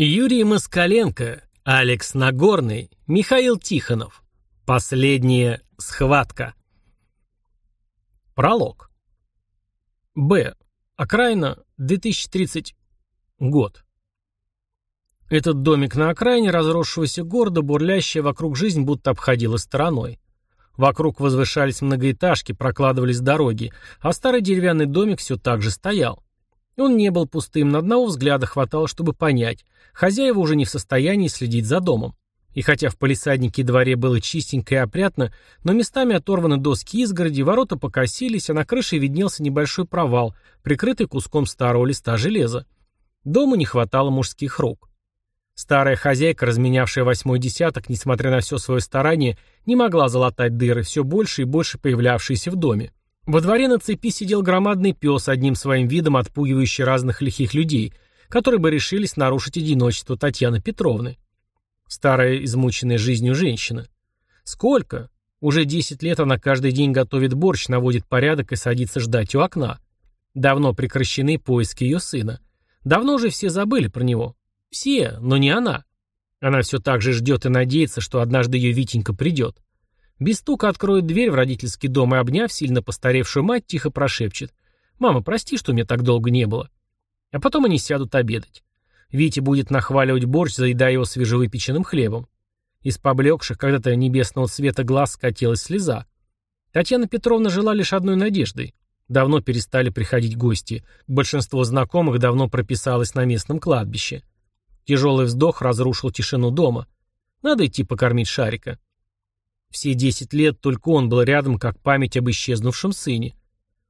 Юрий Москаленко, Алекс Нагорный, Михаил Тихонов. Последняя схватка. Пролог. Б. Окраина, 2030 год. Этот домик на окраине разросшегося города, бурлящая вокруг жизнь, будто обходила стороной. Вокруг возвышались многоэтажки, прокладывались дороги, а старый деревянный домик все так же стоял. Он не был пустым, на одного взгляда хватало, чтобы понять. Хозяева уже не в состоянии следить за домом. И хотя в палисаднике дворе было чистенько и опрятно, но местами оторваны доски изгороди, ворота покосились, а на крыше виднелся небольшой провал, прикрытый куском старого листа железа. Дому не хватало мужских рук. Старая хозяйка, разменявшая восьмой десяток, несмотря на все свое старание, не могла залатать дыры, все больше и больше появлявшиеся в доме. Во дворе на цепи сидел громадный пес, одним своим видом отпугивающий разных лихих людей, которые бы решились нарушить одиночество Татьяны Петровны. Старая, измученная жизнью женщина. Сколько? Уже десять лет она каждый день готовит борщ, наводит порядок и садится ждать у окна. Давно прекращены поиски ее сына. Давно уже все забыли про него. Все, но не она. Она все так же ждет и надеется, что однажды ее Витенька придет. Без стука откроет дверь в родительский дом и, обняв сильно постаревшую мать, тихо прошепчет. «Мама, прости, что меня так долго не было». А потом они сядут обедать. Витя будет нахваливать борщ, заедая его свежевыпеченным хлебом. Из поблекших, когда-то небесного цвета глаз скатилась слеза. Татьяна Петровна жила лишь одной надеждой. Давно перестали приходить гости. Большинство знакомых давно прописалось на местном кладбище. Тяжелый вздох разрушил тишину дома. Надо идти покормить Шарика. Все десять лет только он был рядом, как память об исчезнувшем сыне.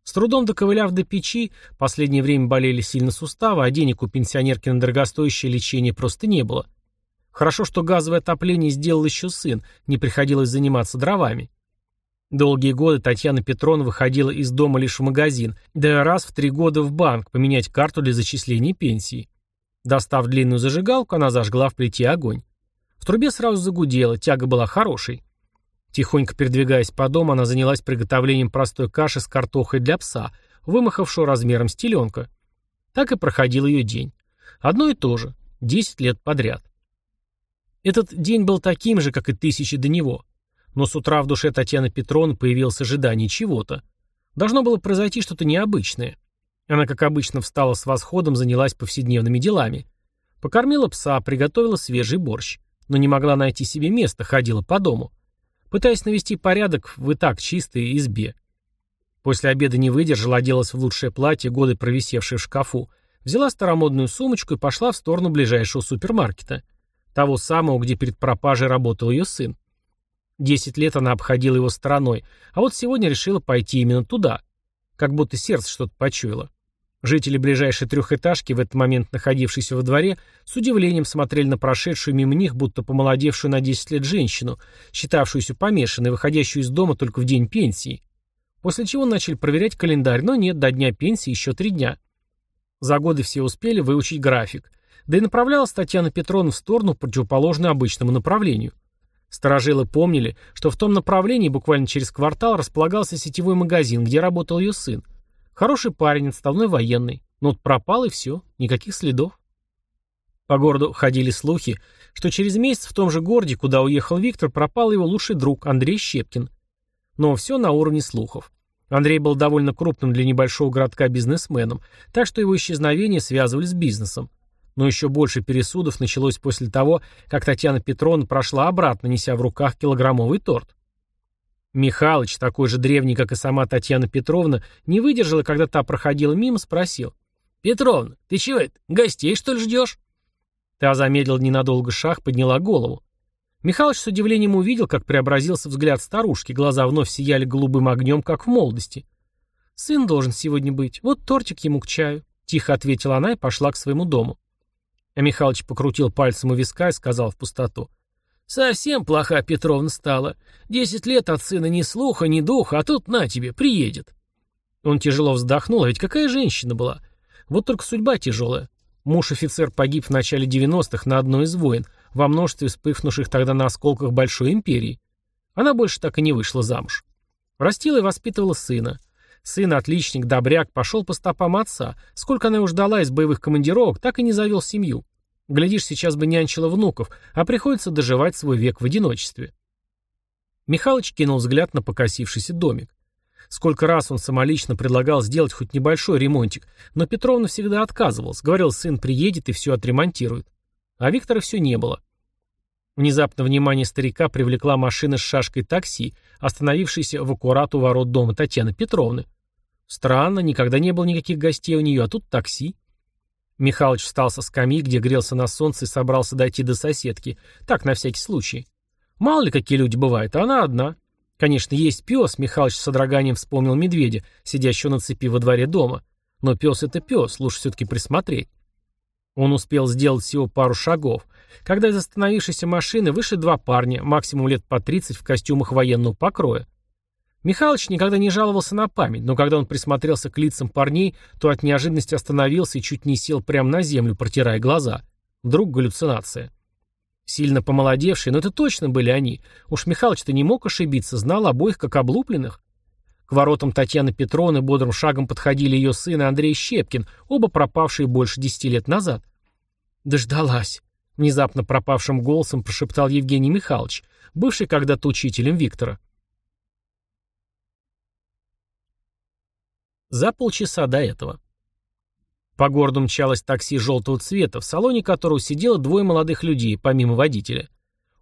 С трудом доковыляв до печи, последнее время болели сильно суставы, а денег у пенсионерки на дорогостоящее лечение просто не было. Хорошо, что газовое отопление сделал еще сын, не приходилось заниматься дровами. Долгие годы Татьяна Петровна выходила из дома лишь в магазин, да раз в три года в банк поменять карту для зачисления пенсии. Достав длинную зажигалку, она зажгла в плите огонь. В трубе сразу загудело, тяга была хорошей. Тихонько передвигаясь по дому, она занялась приготовлением простой каши с картохой для пса, вымахавшего размером с теленка. Так и проходил ее день. Одно и то же. Десять лет подряд. Этот день был таким же, как и тысячи до него. Но с утра в душе Татьяны Петровны появилось ожидание чего-то. Должно было произойти что-то необычное. Она, как обычно, встала с восходом, занялась повседневными делами. Покормила пса, приготовила свежий борщ. Но не могла найти себе места, ходила по дому пытаясь навести порядок в и так чистой избе. После обеда не выдержала, оделась в лучшее платье, годы провисевшее в шкафу, взяла старомодную сумочку и пошла в сторону ближайшего супермаркета. Того самого, где перед пропажей работал ее сын. Десять лет она обходила его стороной, а вот сегодня решила пойти именно туда. Как будто сердце что-то почуяло. Жители ближайшей трехэтажки, в этот момент находившиеся во дворе, с удивлением смотрели на прошедшую мимо них, будто помолодевшую на 10 лет женщину, считавшуюся помешанной, выходящую из дома только в день пенсии. После чего начали проверять календарь, но нет, до дня пенсии еще три дня. За годы все успели выучить график. Да и направлялась Татьяна Петровна в сторону, противоположную обычному направлению. Сторожилы помнили, что в том направлении буквально через квартал располагался сетевой магазин, где работал ее сын. Хороший парень, отставной военный. Но вот пропал и все, никаких следов. По городу ходили слухи, что через месяц в том же городе, куда уехал Виктор, пропал его лучший друг Андрей Щепкин. Но все на уровне слухов. Андрей был довольно крупным для небольшого городка бизнесменом, так что его исчезновение связывали с бизнесом. Но еще больше пересудов началось после того, как Татьяна Петровна прошла обратно, неся в руках килограммовый торт. Михалыч, такой же древний, как и сама Татьяна Петровна, не выдержала, когда та проходила мимо, спросил. «Петровна, ты чего это, гостей, что ли, ждешь?» Та замедлила ненадолго шаг, подняла голову. Михалыч с удивлением увидел, как преобразился взгляд старушки, глаза вновь сияли голубым огнем, как в молодости. «Сын должен сегодня быть, вот тортик ему к чаю», — тихо ответила она и пошла к своему дому. А Михалыч покрутил пальцем у виска и сказал в пустоту. Совсем плоха Петровна стала. Десять лет от сына ни слуха, ни духа, а тут на тебе, приедет. Он тяжело вздохнул, а ведь какая женщина была. Вот только судьба тяжелая. Муж-офицер погиб в начале 90-х на одной из войн, во множестве вспыхнувших тогда на осколках Большой империи. Она больше так и не вышла замуж. Растила и воспитывала сына. Сын, отличник, добряк, пошел по стопам отца. Сколько она его ждала из боевых командировок, так и не завел семью. Глядишь, сейчас бы нянчила внуков, а приходится доживать свой век в одиночестве. Михалыч кинул взгляд на покосившийся домик. Сколько раз он самолично предлагал сделать хоть небольшой ремонтик, но Петровна всегда отказывалась, говорил, сын приедет и все отремонтирует. А Виктора все не было. Внезапно внимание старика привлекла машина с шашкой такси, остановившаяся в аккурат у ворот дома Татьяны Петровны. Странно, никогда не было никаких гостей у нее, а тут такси. Михалыч встал со скамьи, где грелся на солнце и собрался дойти до соседки. Так, на всякий случай. Мало ли, какие люди бывают, а она одна. Конечно, есть пес, Михалыч с содроганием вспомнил медведя, сидящего на цепи во дворе дома. Но пес это пес, лучше все-таки присмотреть. Он успел сделать всего пару шагов, когда из остановившейся машины вышли два парня, максимум лет по 30 в костюмах военного покроя. Михалыч никогда не жаловался на память, но когда он присмотрелся к лицам парней, то от неожиданности остановился и чуть не сел прямо на землю, протирая глаза. Вдруг галлюцинация. Сильно помолодевшие, но это точно были они. Уж Михалыч-то не мог ошибиться, знал обоих как облупленных. К воротам Татьяны Петровны бодрым шагом подходили ее сын и Андрей Щепкин, оба пропавшие больше десяти лет назад. «Дождалась», — внезапно пропавшим голосом прошептал Евгений Михайлович, бывший когда-то учителем Виктора. За полчаса до этого. По городу мчалось такси желтого цвета, в салоне которого сидело двое молодых людей, помимо водителя.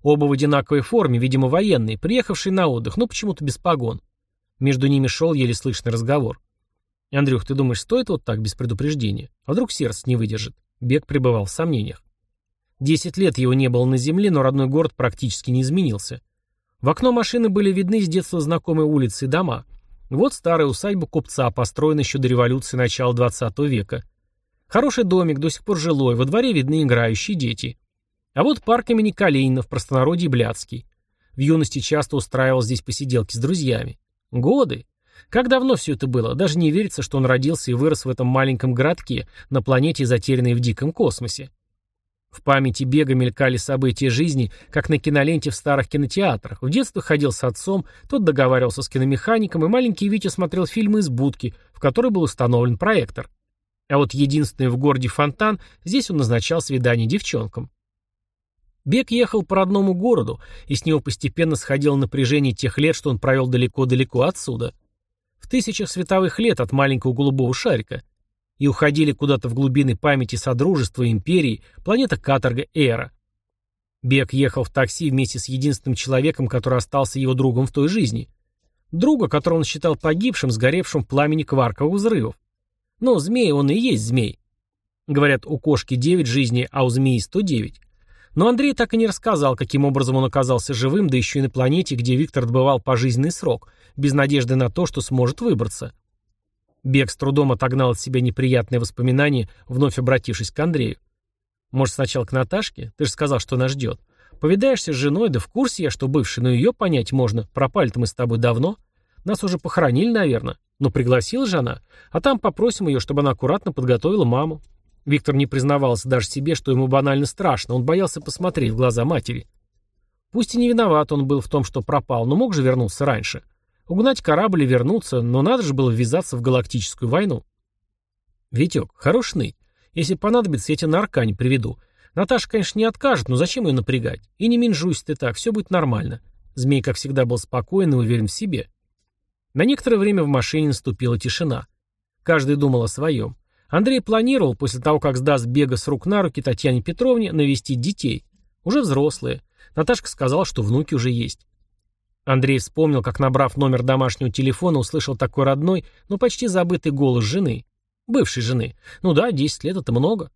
Оба в одинаковой форме, видимо, военные, приехавшие на отдых, но почему-то без погон. Между ними шел еле слышный разговор. «Андрюх, ты думаешь, стоит вот так без предупреждения? А вдруг сердце не выдержит?» Бег пребывал в сомнениях. Десять лет его не было на земле, но родной город практически не изменился. В окно машины были видны с детства знакомые улицы и дома. Вот старая усадьба купца, построенная еще до революции начала 20 века. Хороший домик, до сих пор жилой, во дворе видны играющие дети. А вот парк имени Калинина, в простонародье Блядский. В юности часто устраивал здесь посиделки с друзьями. Годы. Как давно все это было? Даже не верится, что он родился и вырос в этом маленьком городке, на планете, затерянной в диком космосе. В памяти бега мелькали события жизни, как на киноленте в старых кинотеатрах. В детстве ходил с отцом, тот договаривался с киномехаником, и маленький Витя смотрел фильмы из будки, в которой был установлен проектор. А вот единственный в городе фонтан, здесь он назначал свидание девчонкам. Бег ехал по родному городу, и с него постепенно сходило напряжение тех лет, что он провел далеко-далеко отсюда. В тысячах световых лет от маленького голубого шарика. И уходили куда-то в глубины памяти Содружества, Империи, планета Каторга, Эра. Бег ехал в такси вместе с единственным человеком, который остался его другом в той жизни. Друга, которого он считал погибшим, сгоревшим в пламени кварковых взрывов. Но змей он и есть змей. Говорят, у кошки 9 жизней, а у змеи 109. Но Андрей так и не рассказал, каким образом он оказался живым, да еще и на планете, где Виктор отбывал пожизненный срок, без надежды на то, что сможет выбраться. Бег с трудом отогнал от себя неприятные воспоминания, вновь обратившись к Андрею. «Может, сначала к Наташке? Ты же сказал, что нас ждет. Повидаешься с женой, да в курсе я, что бывший, но ее понять можно. Пропали-то мы с тобой давно. Нас уже похоронили, наверное. Но пригласила же она. А там попросим ее, чтобы она аккуратно подготовила маму. Виктор не признавался даже себе, что ему банально страшно. Он боялся посмотреть в глаза матери. Пусть и не виноват он был в том, что пропал, но мог же вернуться раньше. Угнать корабль и вернуться, но надо же было ввязаться в галактическую войну. Витек, хороший ныть. Если понадобится, я тебя на Аркане приведу. Наташа, конечно, не откажет, но зачем ее напрягать? И не минжуйся ты так, все будет нормально. Змей, как всегда, был спокоен и уверен в себе. На некоторое время в машине наступила тишина. Каждый думал о своем. Андрей планировал, после того, как сдаст бега с рук на руки Татьяне Петровне, навестить детей. Уже взрослые. Наташка сказала, что внуки уже есть. Андрей вспомнил, как, набрав номер домашнего телефона, услышал такой родной, но почти забытый голос жены. Бывшей жены. Ну да, 10 лет — это много.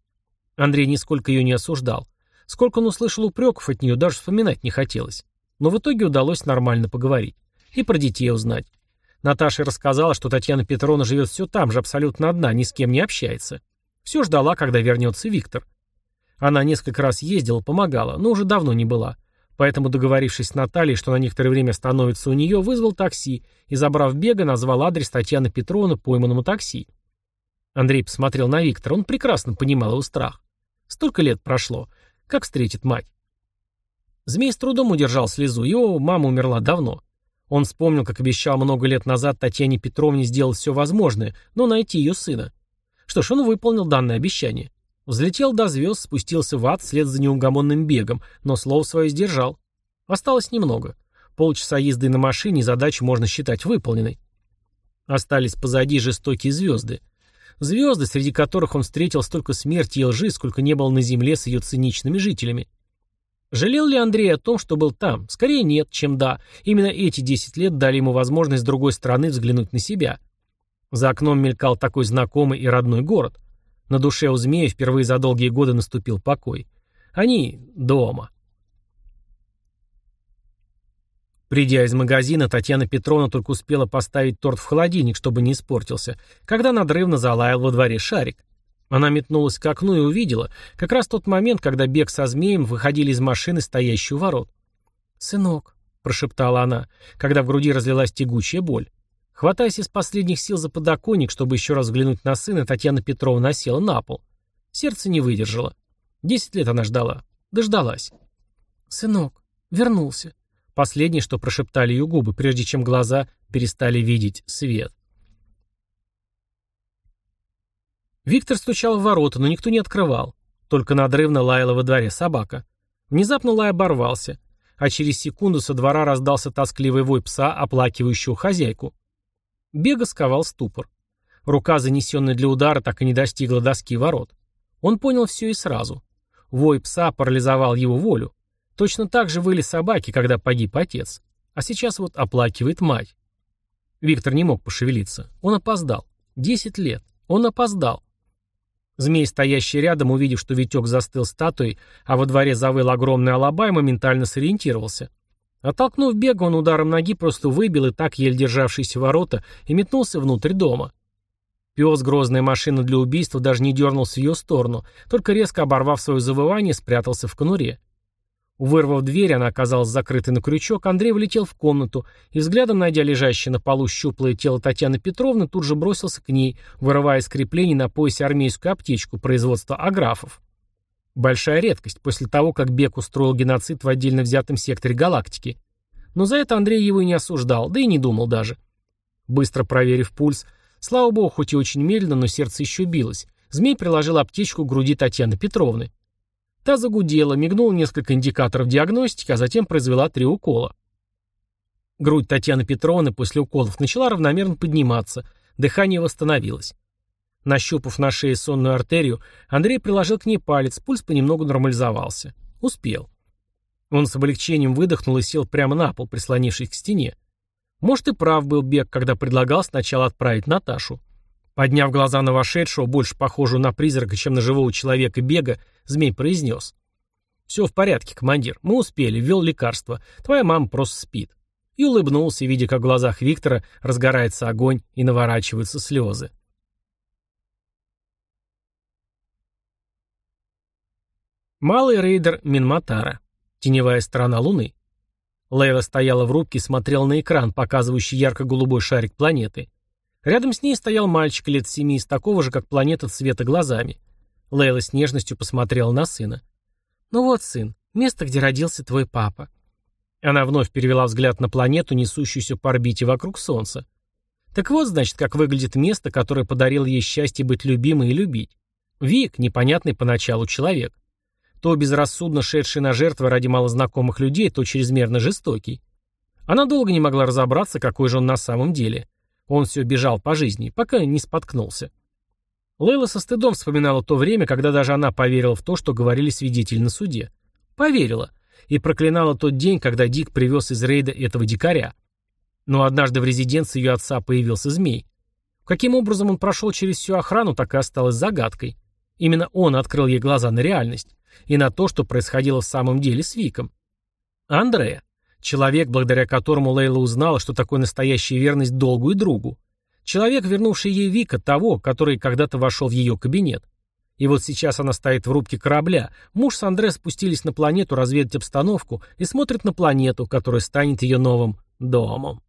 Андрей нисколько ее не осуждал. Сколько он услышал упреков от нее, даже вспоминать не хотелось. Но в итоге удалось нормально поговорить. И про детей узнать. Наташа рассказала, что Татьяна Петровна живет все там же, абсолютно одна, ни с кем не общается. Все ждала, когда вернется Виктор. Она несколько раз ездила, помогала, но уже давно не была. Поэтому, договорившись с Натальей, что на некоторое время остановится у нее, вызвал такси и, забрав бега, назвал адрес Татьяны Петровны пойманному такси. Андрей посмотрел на Виктора, он прекрасно понимал его страх. Столько лет прошло. Как встретит мать? Змей с трудом удержал слезу, его мама умерла давно. Он вспомнил, как обещал много лет назад Татьяне Петровне сделать все возможное, но найти ее сына. Что ж, он выполнил данное обещание. Взлетел до звезд, спустился в ад вслед за неугомонным бегом, но слово свое сдержал. Осталось немного. Полчаса езды на машине, задачу можно считать выполненной. Остались позади жестокие звезды. Звезды, среди которых он встретил столько смерти и лжи, сколько не было на земле с ее циничными жителями. Жалел ли Андрей о том, что был там? Скорее нет, чем да. Именно эти 10 лет дали ему возможность с другой стороны взглянуть на себя. За окном мелькал такой знакомый и родной город. На душе у змея впервые за долгие годы наступил покой. Они дома. Придя из магазина, Татьяна Петровна только успела поставить торт в холодильник, чтобы не испортился, когда надрывно залаял во дворе шарик. Она метнулась к окну и увидела, как раз тот момент, когда Бег со змеем выходили из машины, стоящей у ворот. «Сынок», — прошептала она, когда в груди разлилась тягучая боль. Хватаясь из последних сил за подоконник, чтобы еще раз взглянуть на сына, Татьяна Петровна села на пол. Сердце не выдержало. Десять лет она ждала. Дождалась. «Сынок, вернулся. Последнее, что прошептали ее губы, прежде чем глаза перестали видеть свет. Виктор стучал в ворота, но никто не открывал. Только надрывно лаяла во дворе собака. Внезапно лай оборвался, а через секунду со двора раздался тоскливый вой пса, оплакивающего хозяйку. Бега сковал ступор. Рука, занесенная для удара, так и не достигла доски ворот. Он понял все и сразу. Вой пса парализовал его волю. Точно так же выли собаки, когда погиб отец. А сейчас вот оплакивает мать. Виктор не мог пошевелиться. Он опоздал. Десять лет. Он опоздал. Змей, стоящий рядом, увидев, что Витек застыл статуей, а во дворе завыл огромный алабай, моментально сориентировался. Оттолкнув бега, он ударом ноги просто выбил и так еле державшиеся ворота и метнулся внутрь дома. Пес, грозная машина для убийства, даже не дернулся в ее сторону, только резко оборвав свое завывание, спрятался в конуре. Вырвав дверь, она оказалась закрытой на крючок, Андрей влетел в комнату и, взглядом найдя лежащее на полу щуплое тело Татьяны Петровны, тут же бросился к ней, вырывая из креплений на поясе армейскую аптечку производства аграфов. Большая редкость после того, как Бек устроил геноцид в отдельно взятом секторе галактики. Но за это Андрей его и не осуждал, да и не думал даже. Быстро проверив пульс, слава богу, хоть и очень медленно, но сердце еще билось, змей приложил аптечку к груди Татьяны Петровны. Та загудела, мигнула несколько индикаторов диагностики, а затем произвела три укола. Грудь Татьяны Петровны после уколов начала равномерно подниматься, дыхание восстановилось. Нащупав на шее сонную артерию, Андрей приложил к ней палец, пульс понемногу нормализовался. Успел. Он с облегчением выдохнул и сел прямо на пол, прислонившись к стене. Может, и прав был Бег, когда предлагал сначала отправить Наташу. Подняв глаза на вошедшего, больше похожего на призрака, чем на живого человека бега, змей произнес. «Все в порядке, командир. Мы успели, ввел лекарство. Твоя мама просто спит». И улыбнулся, видя, как в глазах Виктора разгорается огонь и наворачиваются слезы. Малый рейдер Минматара. Теневая сторона Луны. Лейла стояла в рубке и смотрела на экран, показывающий ярко-голубой шарик планеты. Рядом с ней стоял мальчик лет семи с такого же, как планета цвета глазами. Лейла с нежностью посмотрела на сына. «Ну вот, сын, место, где родился твой папа». Она вновь перевела взгляд на планету, несущуюся по орбите вокруг Солнца. Так вот, значит, как выглядит место, которое подарило ей счастье быть любимой и любить. Вик, непонятный поначалу человек. То безрассудно шедший на жертвы ради малознакомых людей, то чрезмерно жестокий. Она долго не могла разобраться, какой же он на самом деле. Он все бежал по жизни, пока не споткнулся. Лейла со стыдом вспоминала то время, когда даже она поверила в то, что говорили свидетели на суде. Поверила. И проклинала тот день, когда Дик привез из рейда этого дикаря. Но однажды в резиденции ее отца появился змей. Каким образом он прошел через всю охрану, так и осталось загадкой. Именно он открыл ей глаза на реальность и на то, что происходило в самом деле с Виком. Андрея. Человек, благодаря которому Лейла узнала, что такое настоящая верность долгу и другу. Человек, вернувший ей Вика, того, который когда-то вошел в ее кабинет. И вот сейчас она стоит в рубке корабля. Муж с Андре спустились на планету разведать обстановку и смотрят на планету, которая станет ее новым домом.